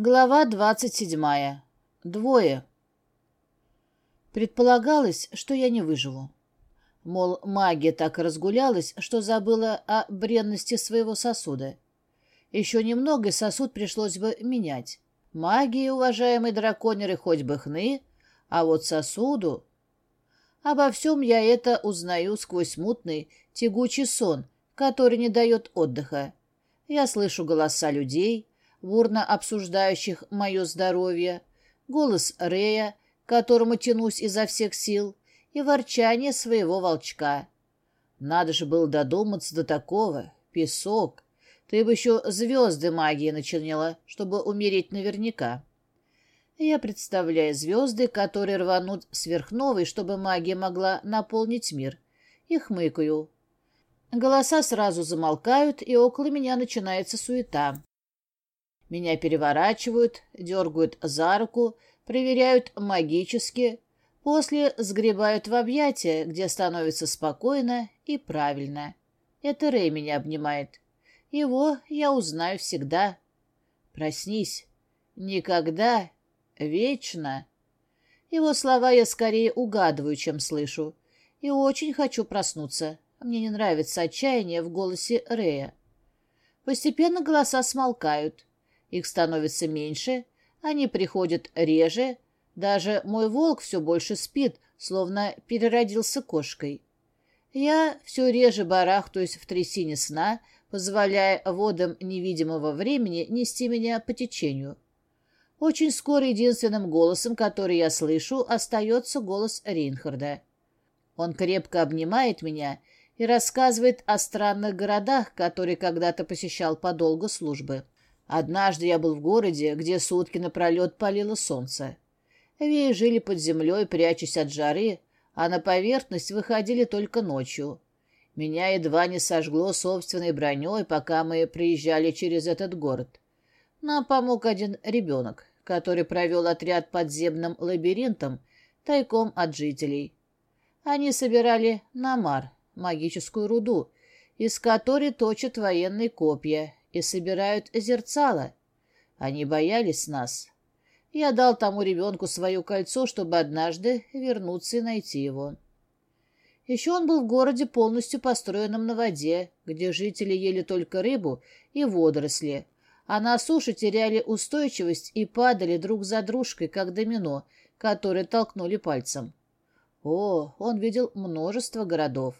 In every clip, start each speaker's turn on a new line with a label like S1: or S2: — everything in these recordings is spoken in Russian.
S1: Глава двадцать седьмая. Двое. Предполагалось, что я не выживу. Мол, магия так разгулялась, что забыла о бренности своего сосуда. Еще немного, и сосуд пришлось бы менять. Магии, уважаемые драконеры, хоть бы хны, а вот сосуду... Обо всем я это узнаю сквозь мутный, тягучий сон, который не дает отдыха. Я слышу голоса людей, бурно обсуждающих мое здоровье, голос Рея, к которому тянусь изо всех сил, и ворчание своего волчка. Надо же было додуматься до такого. Песок. Ты бы еще звезды магии начинила, чтобы умереть наверняка. Я представляю звезды, которые рванут сверхновой, чтобы магия могла наполнить мир, и хмыкаю. Голоса сразу замолкают, и около меня начинается суета. Меня переворачивают, дергают за руку, проверяют магически, после сгребают в объятия, где становится спокойно и правильно. Это Рэй меня обнимает. Его я узнаю всегда. Проснись. Никогда. Вечно. Его слова я скорее угадываю, чем слышу. И очень хочу проснуться. Мне не нравится отчаяние в голосе Рэя. Постепенно голоса смолкают. Их становится меньше, они приходят реже, даже мой волк все больше спит, словно переродился кошкой. Я все реже барахтаюсь в трясине сна, позволяя водам невидимого времени нести меня по течению. Очень скоро единственным голосом, который я слышу, остается голос Ринхарда. Он крепко обнимает меня и рассказывает о странных городах, которые когда-то посещал по долгу службы. Однажды я был в городе, где сутки напролет палило солнце. Веи жили под землей, прячась от жары, а на поверхность выходили только ночью. Меня едва не сожгло собственной броней, пока мы приезжали через этот город. Нам помог один ребенок, который провел отряд подземным лабиринтом, тайком от жителей. Они собирали намар, магическую руду, из которой точат военные копья, и собирают зерцало. Они боялись нас. Я дал тому ребенку свое кольцо, чтобы однажды вернуться и найти его. Еще он был в городе, полностью построенном на воде, где жители ели только рыбу и водоросли, а на суше теряли устойчивость и падали друг за дружкой, как домино, которые толкнули пальцем. О, он видел множество городов.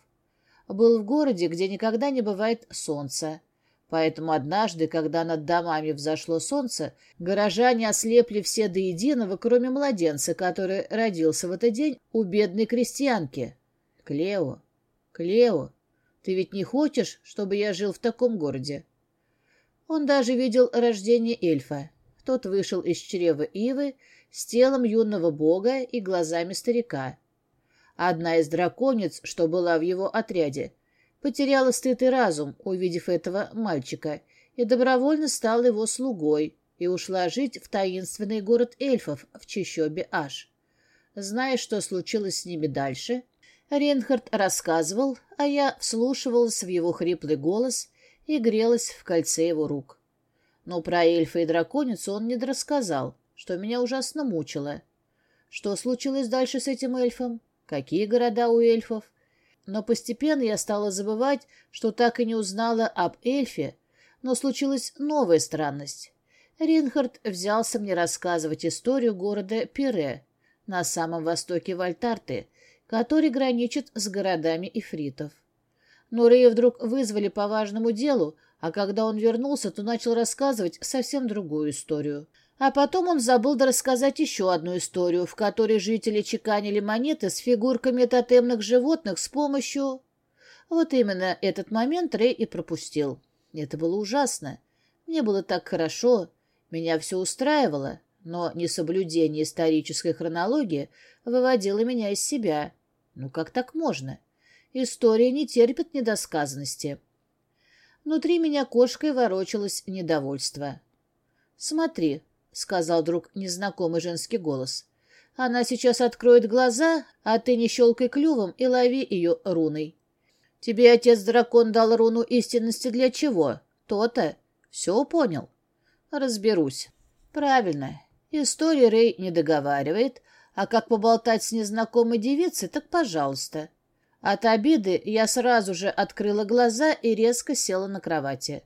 S1: Был в городе, где никогда не бывает солнца, Поэтому однажды, когда над домами взошло солнце, горожане ослепли все до единого, кроме младенца, который родился в этот день у бедной крестьянки. Клео, Клео, ты ведь не хочешь, чтобы я жил в таком городе? Он даже видел рождение эльфа. Тот вышел из чрева ивы с телом юного бога и глазами старика. Одна из драконец, что была в его отряде, потеряла стыд и разум, увидев этого мальчика, и добровольно стала его слугой и ушла жить в таинственный город эльфов в чащобе Аш. Зная, что случилось с ними дальше, Ренхард рассказывал, а я вслушивалась в его хриплый голос и грелась в кольце его рук. Но про эльфа и драконицу он не рассказал, что меня ужасно мучило. Что случилось дальше с этим эльфом? Какие города у эльфов? Но постепенно я стала забывать, что так и не узнала об эльфе, но случилась новая странность. Ринхард взялся мне рассказывать историю города Пире на самом востоке Вальтарты, который граничит с городами ифритов. Но Рея вдруг вызвали по важному делу, а когда он вернулся, то начал рассказывать совсем другую историю. А потом он забыл рассказать еще одну историю, в которой жители чеканили монеты с фигурками тотемных животных с помощью... Вот именно этот момент Рэй и пропустил. Это было ужасно. Мне было так хорошо, меня все устраивало, но несоблюдение исторической хронологии выводило меня из себя. Ну как так можно? История не терпит недосказанности. Внутри меня кошкой ворочалось недовольство. «Смотри», — сказал вдруг незнакомый женский голос. «Она сейчас откроет глаза, а ты не щелкай клювом и лови ее руной. Тебе отец-дракон дал руну истинности для чего? То-то. Все понял?» «Разберусь». Правильно. История Рэй не договаривает, а как поболтать с незнакомой девицей, так пожалуйста. От обиды я сразу же открыла глаза и резко села на кровати.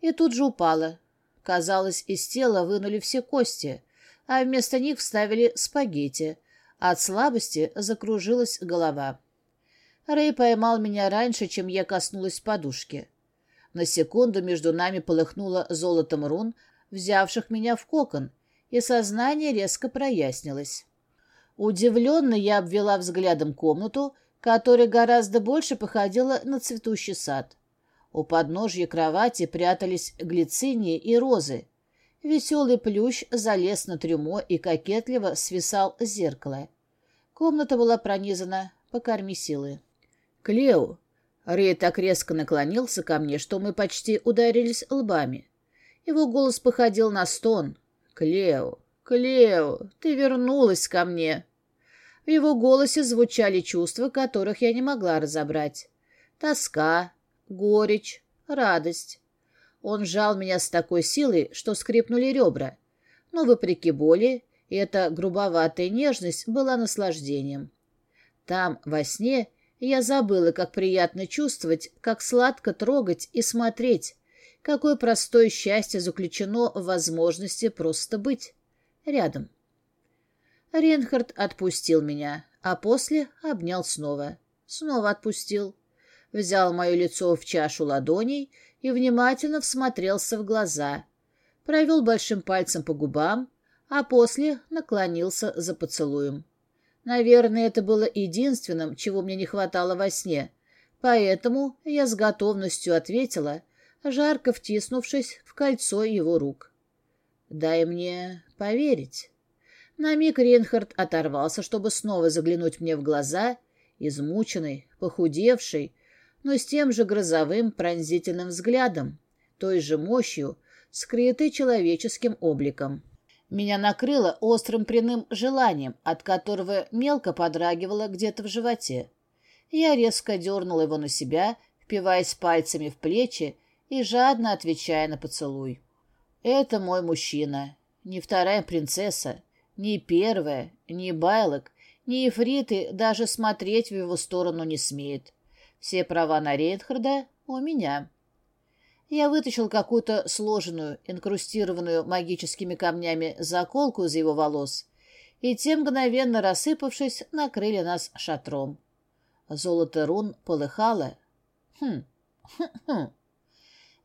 S1: И тут же упала. Казалось, из тела вынули все кости, а вместо них вставили спагетти. От слабости закружилась голова. Рэй поймал меня раньше, чем я коснулась подушки. На секунду между нами полыхнуло золотом рун, взявших меня в кокон, и сознание резко прояснилось. Удивленно я обвела взглядом комнату, которая гораздо больше походила на цветущий сад. У подножья кровати прятались глицинии и розы. Веселый плющ залез на трюмо и кокетливо свисал с зеркала. Комната была пронизана «покорми силы». «Клео!» Рэй так резко наклонился ко мне, что мы почти ударились лбами. Его голос походил на стон. «Клео! Клео! Ты вернулась ко мне!» В его голосе звучали чувства, которых я не могла разобрать. Тоска, горечь, радость. Он сжал меня с такой силой, что скрипнули ребра. Но, вопреки боли, эта грубоватая нежность была наслаждением. Там, во сне, я забыла, как приятно чувствовать, как сладко трогать и смотреть, какое простое счастье заключено в возможности просто быть рядом. Ренхард отпустил меня, а после обнял снова. Снова отпустил. Взял мое лицо в чашу ладоней и внимательно всмотрелся в глаза. Провел большим пальцем по губам, а после наклонился за поцелуем. Наверное, это было единственным, чего мне не хватало во сне, поэтому я с готовностью ответила, жарко втиснувшись в кольцо его рук. «Дай мне поверить». На миг Рейнхард оторвался, чтобы снова заглянуть мне в глаза, измученный, похудевший, но с тем же грозовым пронзительным взглядом, той же мощью, скрытой человеческим обликом. Меня накрыло острым пряным желанием, от которого мелко подрагивало где-то в животе. Я резко дернула его на себя, впиваясь пальцами в плечи и жадно отвечая на поцелуй. «Это мой мужчина, не вторая принцесса, ни первая, ни Байлок, ни Ифриты даже смотреть в его сторону не смеет. Все права на Рейнхарда у меня. Я вытащил какую-то сложенную, инкрустированную магическими камнями заколку из его волос, и те, мгновенно рассыпавшись, накрыли нас шатром. Золото рун полыхало. Хм, хм, хм.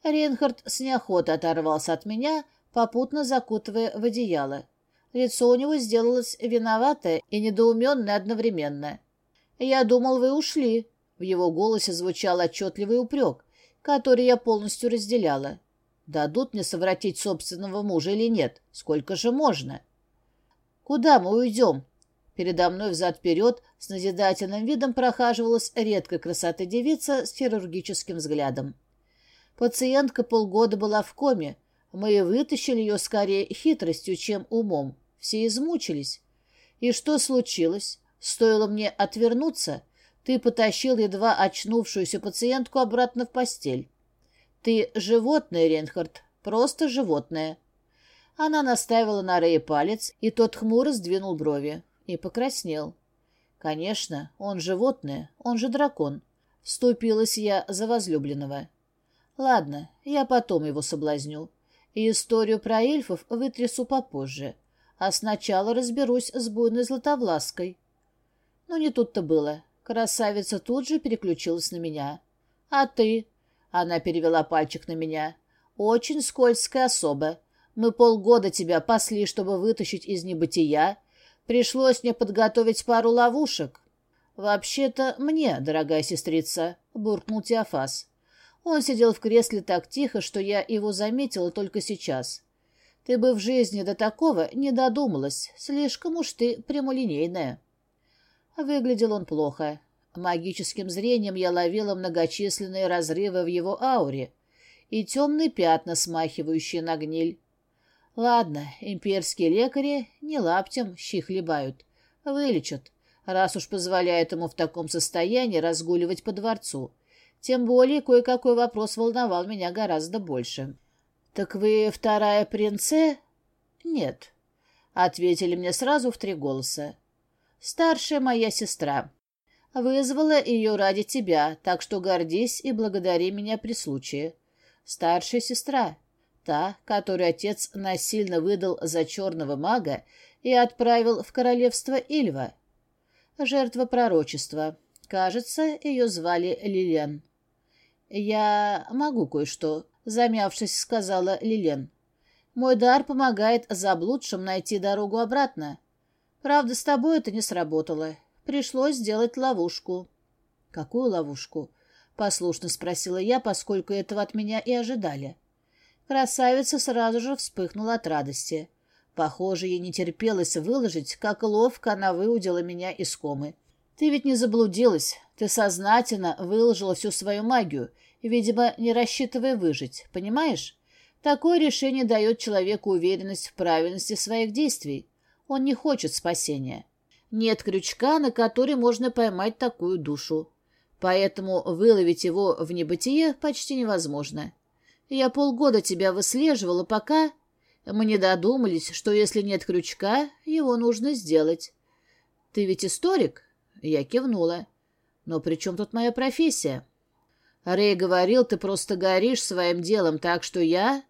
S1: Рейнхард с неохотой оторвался от меня, попутно закутывая в одеяло. Лицо у него сделалось виноватое и недоуменное одновременно. «Я думал, вы ушли». В его голосе звучал отчетливый упрек, который я полностью разделяла. «Дадут мне совратить собственного мужа или нет? Сколько же можно?» «Куда мы уйдем?» Передо мной взад-вперед с назидательным видом прохаживалась редкой красоты девица с хирургическим взглядом. Пациентка полгода была в коме. Мы вытащили ее скорее хитростью, чем умом. Все измучились. И что случилось? Стоило мне отвернуться, ты потащил едва очнувшуюся пациентку обратно в постель. Ты животное, Ренхард, просто животное. Она наставила на Рэя палец, и тот хмуро сдвинул брови и покраснел. Конечно, он животное, он же дракон. Вступилась я за возлюбленного. Ладно, я потом его соблазню. И историю про эльфов вытрясу попозже а сначала разберусь с буйной Златовлаской. Но не тут-то было. Красавица тут же переключилась на меня. «А ты?» — она перевела пальчик на меня. «Очень скользкая особа. Мы полгода тебя пасли, чтобы вытащить из небытия. Пришлось мне подготовить пару ловушек». «Вообще-то мне, дорогая сестрица», — буркнул Теофас. Он сидел в кресле так тихо, что я его заметила только сейчас. Ты бы в жизни до такого не додумалась, слишком уж ты прямолинейная. Выглядел он плохо. Магическим зрением я ловила многочисленные разрывы в его ауре и темные пятна, смахивающие на гниль. Ладно, имперские лекари не лаптем щи хлебают. Вылечат, раз уж позволяют ему в таком состоянии разгуливать по дворцу. Тем более кое-какой вопрос волновал меня гораздо больше. «Так вы вторая принце?» Нет. Ответили мне сразу в три голоса. Старшая моя сестра. Вызвала ее ради тебя, так что гордись и благодари меня при случае. Старшая сестра. Та, которую отец насильно выдал за черного мага и отправил в королевство Ильва. Жертва пророчества. Кажется, ее звали Лилен. «Я могу кое-что», — замявшись, сказала Лилен. «Мой дар помогает заблудшим найти дорогу обратно. Правда, с тобой это не сработало. Пришлось сделать ловушку». «Какую ловушку?» — послушно спросила я, поскольку этого от меня и ожидали. Красавица сразу же вспыхнула от радости. Похоже, ей не терпелось выложить, как ловко она выудила меня из комы. «Ты ведь не заблудилась. Ты сознательно выложила всю свою магию, видимо, не рассчитывая выжить. Понимаешь? Такое решение дает человеку уверенность в правильности своих действий. Он не хочет спасения. Нет крючка, на который можно поймать такую душу. Поэтому выловить его в небытие почти невозможно. Я полгода тебя выслеживала, пока... Мы не додумались, что если нет крючка, его нужно сделать. Ты ведь историк? Я кивнула. Но при чем тут моя профессия? Рэй говорил, ты просто горишь своим делом, так что я...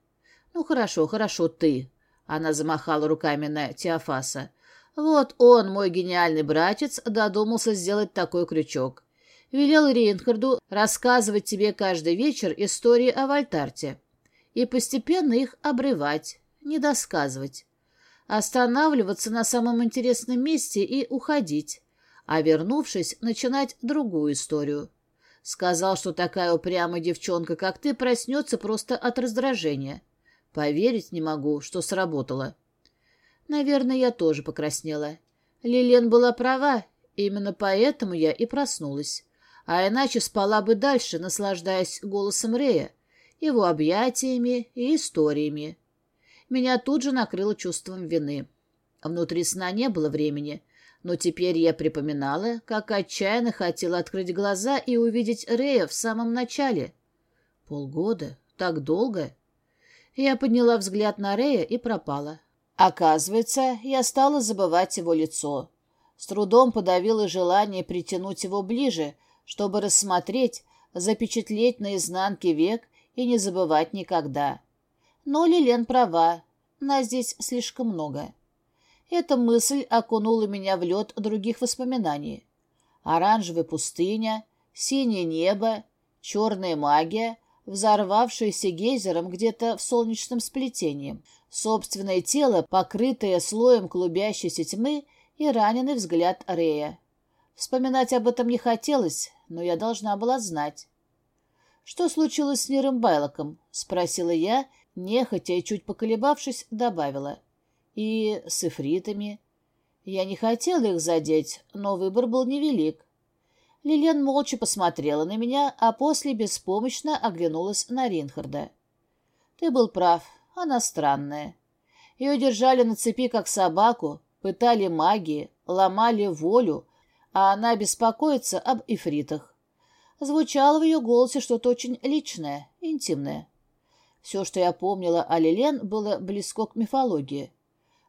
S1: Ну, хорошо, хорошо, ты. Она замахала руками на Теофаса. Вот он, мой гениальный братец, додумался сделать такой крючок. Велел Рейнхарду рассказывать тебе каждый вечер истории о Вольтарте и постепенно их обрывать, не досказывать, останавливаться на самом интересном месте и уходить, а вернувшись, начинать другую историю. Сказал, что такая упрямая девчонка, как ты, проснется просто от раздражения. Поверить не могу, что сработало. Наверное, я тоже покраснела. Лилен была права, именно поэтому я и проснулась а иначе спала бы дальше, наслаждаясь голосом Рея, его объятиями и историями. Меня тут же накрыло чувством вины. Внутри сна не было времени, но теперь я припоминала, как отчаянно хотела открыть глаза и увидеть Рея в самом начале. Полгода? Так долго? Я подняла взгляд на Рея и пропала. Оказывается, я стала забывать его лицо. С трудом подавила желание притянуть его ближе, чтобы рассмотреть, запечатлеть на изнанке век и не забывать никогда. Но Лилен права, нас здесь слишком много. Эта мысль окунула меня в лед других воспоминаний. Оранжевая пустыня, синее небо, черная магия, взорвавшаяся гейзером где-то в солнечном сплетении, собственное тело, покрытое слоем клубящейся тьмы и раненый взгляд Рея. Вспоминать об этом не хотелось, но я должна была знать. «Что случилось с Ниром Байлоком?» — спросила я, нехотя и чуть поколебавшись, добавила. «И с эфритами?» Я не хотела их задеть, но выбор был невелик. Лилен молча посмотрела на меня, а после беспомощно оглянулась на Ринхарда. «Ты был прав, она странная. Ее держали на цепи, как собаку, пытали магии, ломали волю, а она беспокоится об ифритах. Звучало в ее голосе что-то очень личное, интимное. Все, что я помнила о Лилен, было близко к мифологии.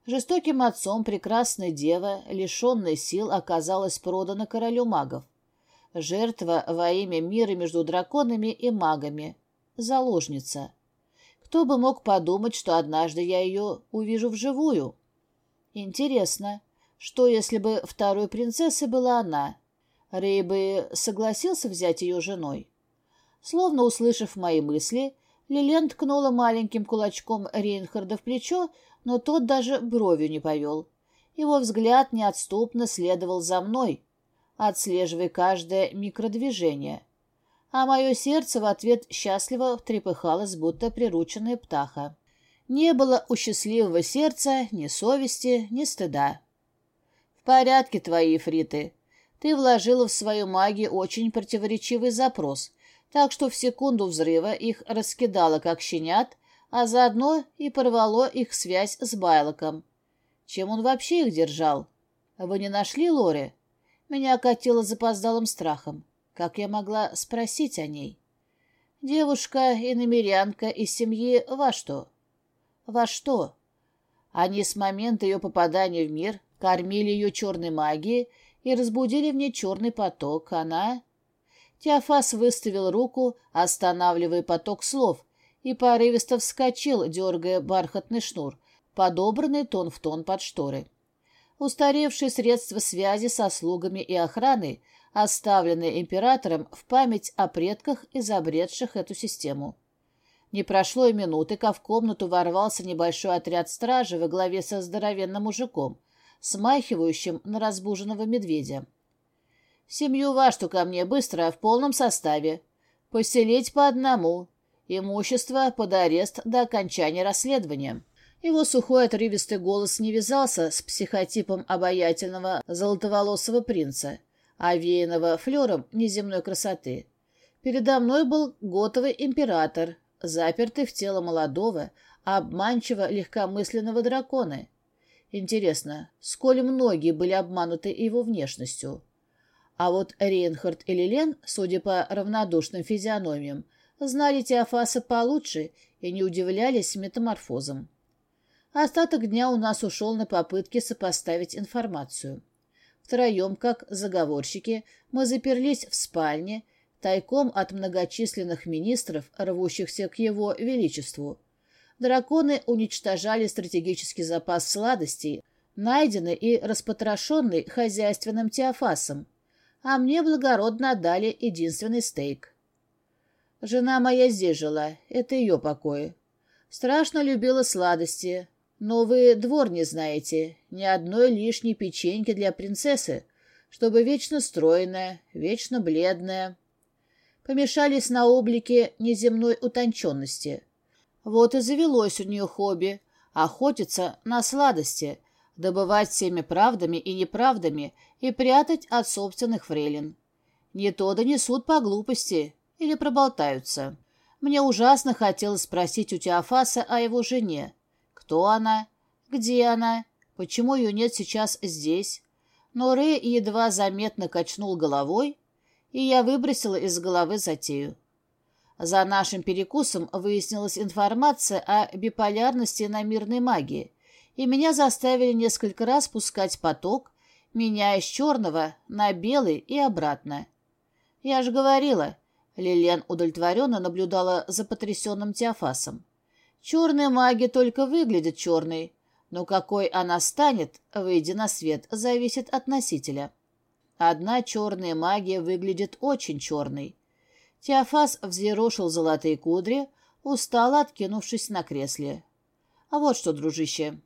S1: Жестоким отцом прекрасная дева, лишенная сил, оказалась продана королю магов. Жертва во имя мира между драконами и магами. Заложница. Кто бы мог подумать, что однажды я ее увижу вживую? Интересно, что, если бы второй принцессой была она? Рэй бы согласился взять ее женой? Словно услышав мои мысли, Лилен ткнула маленьким кулачком Рейнхарда в плечо, но тот даже бровью не повел. Его взгляд неотступно следовал за мной, отслеживая каждое микродвижение. А мое сердце в ответ счастливо трепыхалось, будто прирученная птаха. Не было у счастливого сердца ни совести, ни стыда порядке твои, Фриты. Ты вложила в свою магию очень противоречивый запрос, так что в секунду взрыва их раскидало, как щенят, а заодно и порвало их связь с Байлоком. Чем он вообще их держал? Вы не нашли Лори? Меня окатило запоздалым страхом. Как я могла спросить о ней? Девушка и намерянка из семьи во что? Во что? Они с момента ее попадания в мир кормили ее черной магией и разбудили в ней черный поток. Она... Теофас выставил руку, останавливая поток слов, и порывисто вскочил, дергая бархатный шнур, подобранный тон в тон под шторы. Устаревшие средства связи со слугами и охраной, оставленные императором в память о предках, изобретших эту систему. Не прошло и минуты, как в комнату ворвался небольшой отряд стражи во главе со здоровенным мужиком, смахивающим на разбуженного медведя. «Семью вашу ко мне быстро, в полном составе. Поселить по одному. Имущество под арест до окончания расследования». Его сухой отрывистый голос не вязался с психотипом обаятельного золотоволосого принца, овеянного флером неземной красоты. Передо мной был готовый император, запертый в тело молодого, обманчиво легкомысленного дракона. Интересно, сколь многие были обмануты его внешностью. А вот Рейнхард и Лилен, судя по равнодушным физиономиям, знали Теофаса получше и не удивлялись метаморфозам. Остаток дня у нас ушел на попытки сопоставить информацию. Втроем, как заговорщики, мы заперлись в спальне тайком от многочисленных министров, рвущихся к его величеству. Драконы уничтожали стратегический запас сладостей, найденный и распотрошенный хозяйственным Теофасом, а мне благородно отдали единственный стейк. Жена моя здесь жила, это ее покои. Страшно любила сладости, но вы двор не знаете, ни одной лишней печеньки для принцессы, чтобы вечно стройная, вечно бледная помешались на облике неземной утонченности. Вот и завелось у нее хобби — охотиться на сладости, добывать всеми правдами и неправдами и прятать от собственных фрейлин. Не то донесут по глупости или проболтаются. Мне ужасно хотелось спросить у Теофаса о его жене. Кто она? Где она? Почему ее нет сейчас здесь? Но Рэй едва заметно качнул головой и я выбросила из головы затею. За нашим перекусом выяснилась информация о биполярности на магии, и меня заставили несколько раз пускать поток, меняя с черного на белый и обратно. Я же говорила, Лилен удовлетворенно наблюдала за потрясенным Теофасом. Черная магия только выглядит черной, но какой она станет, выйдя на свет, зависит от носителя. Одна черная магия выглядит очень черной. Теофас взъерошил золотые кудри, устало откинувшись на кресле. А вот что, дружище.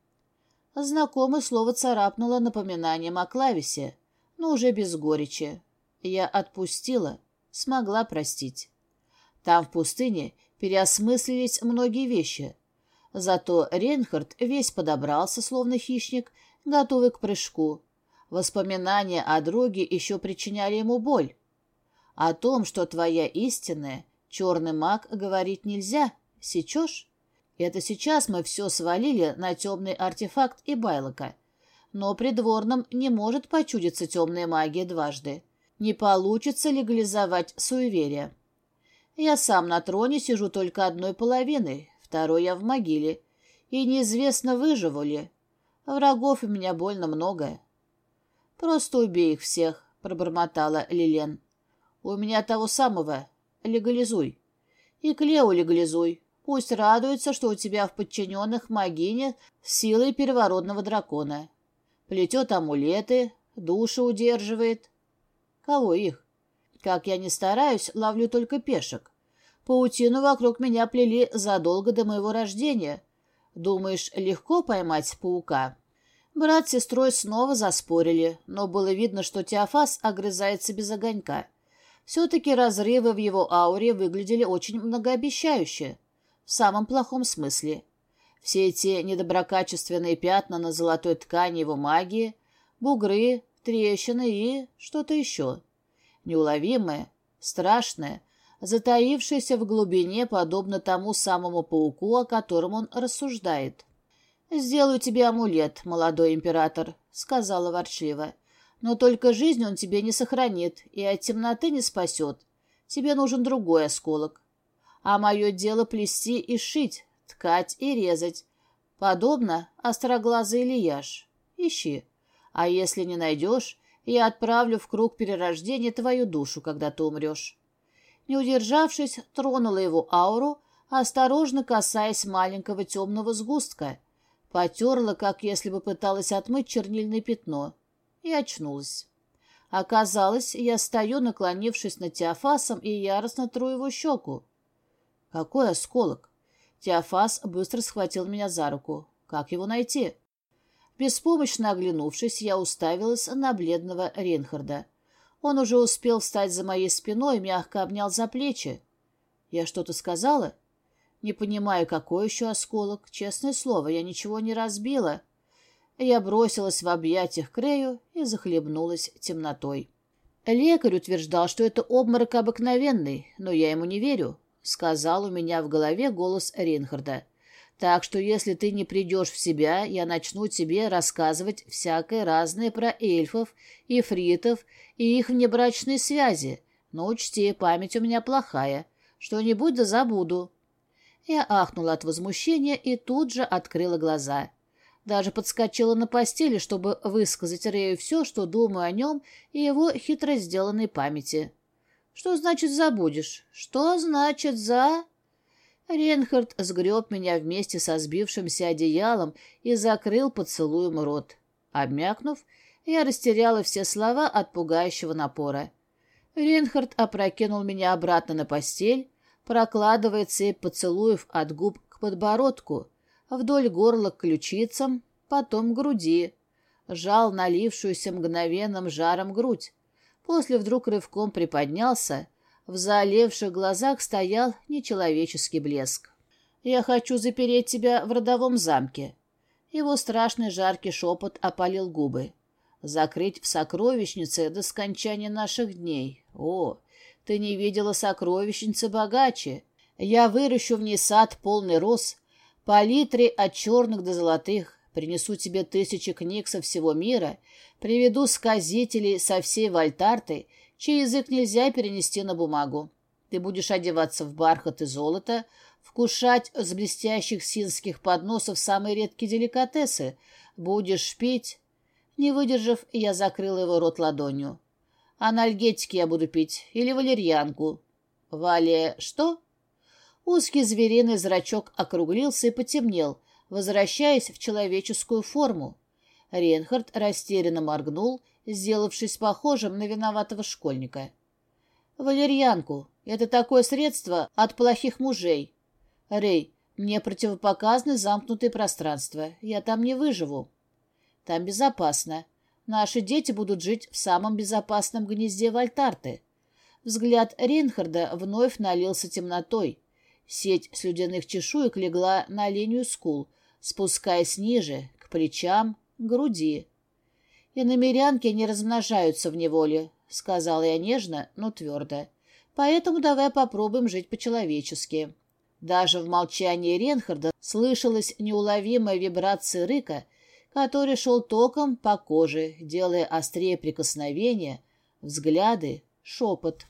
S1: Знакомое слово царапнуло напоминанием о клависе, но уже без горечи. Я отпустила, смогла простить. Там, в пустыне, переосмыслились многие вещи. Зато Рейнхард весь подобрался, словно хищник, готовый к прыжку. Воспоминания о друге еще причиняли ему боль. О том, что твоя истинная, черный маг, говорить нельзя. Сечешь? Это сейчас мы все свалили на темный артефакт и байлока. Но придворным не может почудиться темная магия дважды. Не получится легализовать суеверие. Я сам на троне сижу только одной половиной, второй я в могиле. И неизвестно, выживу ли. Врагов у меня больно много. «Просто убей их всех», — пробормотала Лилен. «У меня того самого. Легализуй. И Клео легализуй. Пусть радуется, что у тебя в подчиненных магине силой первородного дракона. Плетет амулеты, души удерживает. Кого их? Как я не стараюсь, ловлю только пешек. Паутину вокруг меня плели задолго до моего рождения. Думаешь, легко поймать паука?» Брат с сестрой снова заспорили, но было видно, что Теофас огрызается без огонька. Все-таки разрывы в его ауре выглядели очень многообещающе. В самом плохом смысле. Все эти недоброкачественные пятна на золотой ткани его магии, бугры, трещины и что-то еще. Неуловимое, страшное, затаившееся в глубине, подобно тому самому пауку, о котором он рассуждает. «Сделаю тебе амулет, молодой император», — сказала ворчливо. «Но только жизнь он тебе не сохранит и от темноты не спасет. Тебе нужен другой осколок. А мое дело плести и шить, ткать и резать. Подобно остроглазый Ильяш. Ищи. А если не найдешь, я отправлю в круг перерождения твою душу, когда ты умрешь. Не удержавшись, тронула его ауру, осторожно касаясь маленького темного сгустка. Потерла, как если бы пыталась отмыть чернильное пятно, и очнулась. Оказалось, я стою, наклонившись над Теофасом, и яростно тру его щеку. Какой осколок? Теофас быстро схватил меня за руку. Как его найти? Беспомощно оглянувшись, я уставилась на бледного Рейнхарда. Он уже успел встать за моей спиной и мягко обнял за плечи. Я что-то сказала? Не понимаю, какой еще осколок. Честное слово, я ничего не разбила. Я бросилась в объятиях Крею и захлебнулась темнотой. Лекарь утверждал, что это обморок обыкновенный, но я ему не верю, — сказал у меня в голове голос Ринхарда. Так что если ты не придешь в себя, я начну тебе рассказывать всякое разное про эльфов, ифритов и их внебрачные связи. Но учти, память у меня плохая. Что-нибудь да забуду. Я ахнула от возмущения и тут же открыла глаза. Даже подскочила на постели, чтобы высказать Рэю все, что думаю о нем и его хитро сделанной памяти. «Что значит забудешь? Что значит за...» Ренхард сгреб меня вместе со сбившимся одеялом и закрыл поцелуем рот. Обмякнув, я растеряла все слова от пугающего напора. Ренхард опрокинул меня обратно на постель, прокладывая цепь поцелуев от губ к подбородку, вдоль горла к ключицам, потом к груди, жал налившуюся мгновенным жаром грудь. После вдруг рывком приподнялся, в заолевших глазах стоял нечеловеческий блеск. «Я хочу запереть тебя в родовом замке». Его страшный жаркий шепот опалил губы. «Закрыть в сокровищнице до скончания наших дней. О, ты не видела сокровищницы богаче. Я выращу в ней сад полный роз, палитре от черных до золотых, принесу тебе тысячи книг со всего мира, приведу сказителей со всей Вальтарты, чей язык нельзя перенести на бумагу. Ты будешь одеваться в бархат и золото, вкушать с блестящих синских подносов самые редкие деликатесы, будешь пить. Не выдержав, я закрыла его рот ладонью. Анальгетики я буду пить или валерьянку. Вале что? Узкий звериный зрачок округлился и потемнел, возвращаясь в человеческую форму. Ренхард растерянно моргнул, сделавшись похожим на виноватого школьника. «Валерьянку. Это такое средство от плохих мужей. Рэй, мне противопоказаны замкнутые пространства. Я там не выживу. Там безопасно. Наши дети будут жить в самом безопасном гнезде Вальтарты». Взгляд Рейнхарда вновь налился темнотой. Сеть слюдяных чешуек легла на линию скул, спускаясь ниже, к плечам, к груди. «И намерянки не размножаются в неволе», — сказала я нежно, но твердо. «Поэтому давай попробуем жить по-человечески». Даже в молчании Ренхарда слышалась неуловимая вибрация рыка, который шел током по коже, делая острее прикосновения, взгляды, шепот.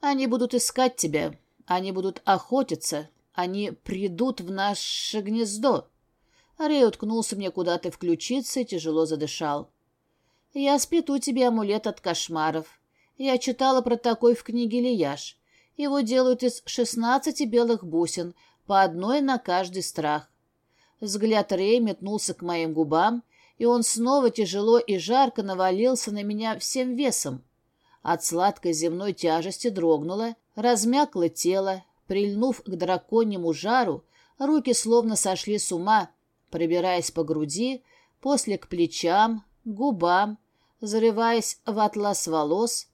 S1: «Они будут искать тебя», они будут охотиться. Они придут в наше гнездо. Рэй уткнулся мне куда-то в ключицы и тяжело задышал. Я сплету тебе амулет от кошмаров. Я читала про такой в книге Лияш. Его делают из шестнадцати белых бусин, по одной на каждый страх. Взгляд Рэй метнулся к моим губам, и он снова тяжело и жарко навалился на меня всем весом. От сладкой земной тяжести дрогнуло, размякло тело, прильнув к драконьему жару, руки словно сошли с ума, пробираясь по груди, после к плечам, губам, зарываясь в атлас волос.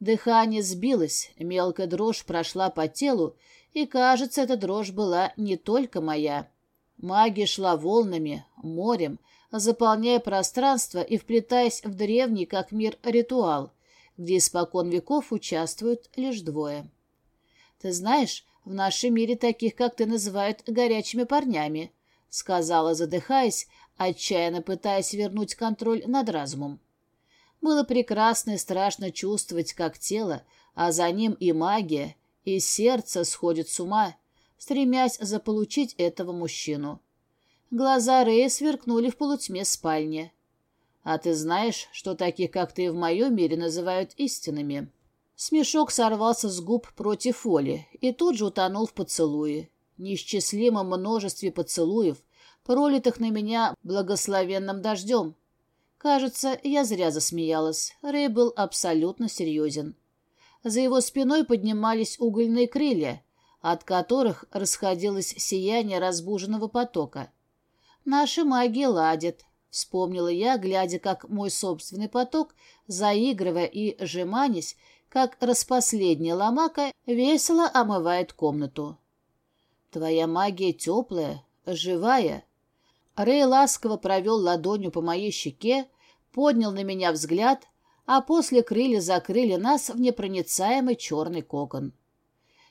S1: Дыхание сбилось, мелкая дрожь прошла по телу, и, кажется, эта дрожь была не только моя. Магия шла волнами, морем, заполняя пространство и вплетаясь в древний, как мир, ритуал — где испокон веков участвуют лишь двое. «Ты знаешь, в нашем мире таких, как ты, называют горячими парнями», — сказала, задыхаясь, отчаянно пытаясь вернуть контроль над разумом. Было прекрасно и страшно чувствовать, как тело, а за ним и магия, и сердце сходит с ума, стремясь заполучить этого мужчину. Глаза Рэя сверкнули в полутьме спальни. «А ты знаешь, что таких, как ты, в моем мире называют истинными?» Смешок сорвался с губ против воли и тут же утонул в поцелуе. Неисчислимом множестве поцелуев, пролитых на меня благословенным дождем. Кажется, я зря засмеялась. Рэй был абсолютно серьезен. За его спиной поднимались угольные крылья, от которых расходилось сияние разбуженного потока. «Наши магии ладят», — вспомнила я, глядя, как мой собственный поток, заигрывая и сжиманясь, как распоследняя ломака, весело омывает комнату. «Твоя магия теплая, живая». Рэй ласково провел ладонью по моей щеке, поднял на меня взгляд, а после крылья закрыли нас в непроницаемый черный кокон,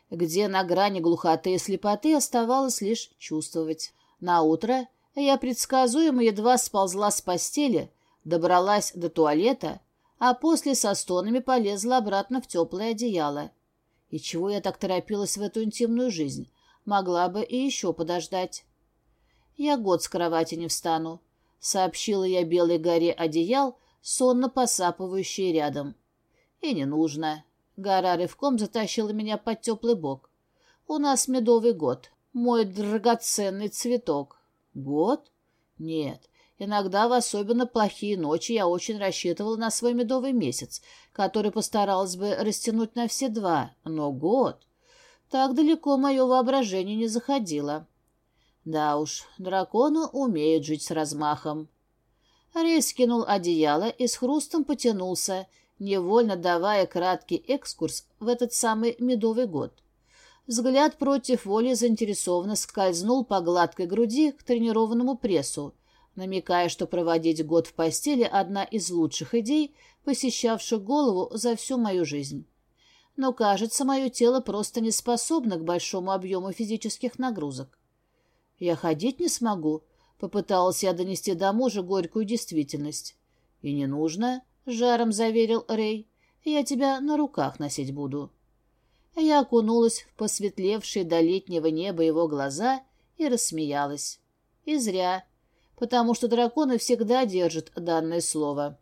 S1: где на грани глухоты и слепоты оставалось лишь чувствовать. На утро я предсказуемо едва сползла с постели, добралась до туалета, а после со стонами полезла обратно в теплое одеяло. И чего я так торопилась в эту интимную жизнь? Могла бы и еще подождать. Я год с кровати не встану, — сообщила я белой горе одеял, сонно посапывающей рядом. И не нужно. Гора рывком затащила меня под теплый бок. У нас медовый год. Мой драгоценный цветок. Год? Нет, Иногда в особенно плохие ночи я очень рассчитывала на свой медовый месяц, который постаралась бы растянуть на все два, но год... Так далеко мое воображение не заходило. Да уж, драконы умеют жить с размахом. Рей скинул одеяло и с хрустом потянулся, невольно давая краткий экскурс в этот самый медовый год. Взгляд против воли заинтересованно скользнул по гладкой груди к тренированному прессу, намекая, что проводить год в постели – одна из лучших идей, посещавших голову за всю мою жизнь. Но, кажется, мое тело просто не способно к большому объему физических нагрузок. «Я ходить не смогу», — попыталась я донести до мужа горькую действительность. «И не нужно», — жаром заверил Рэй. «Я тебя на руках носить буду». Я окунулась в посветлевшие до летнего неба его глаза и рассмеялась. И зря потому что драконы всегда держат данное слово.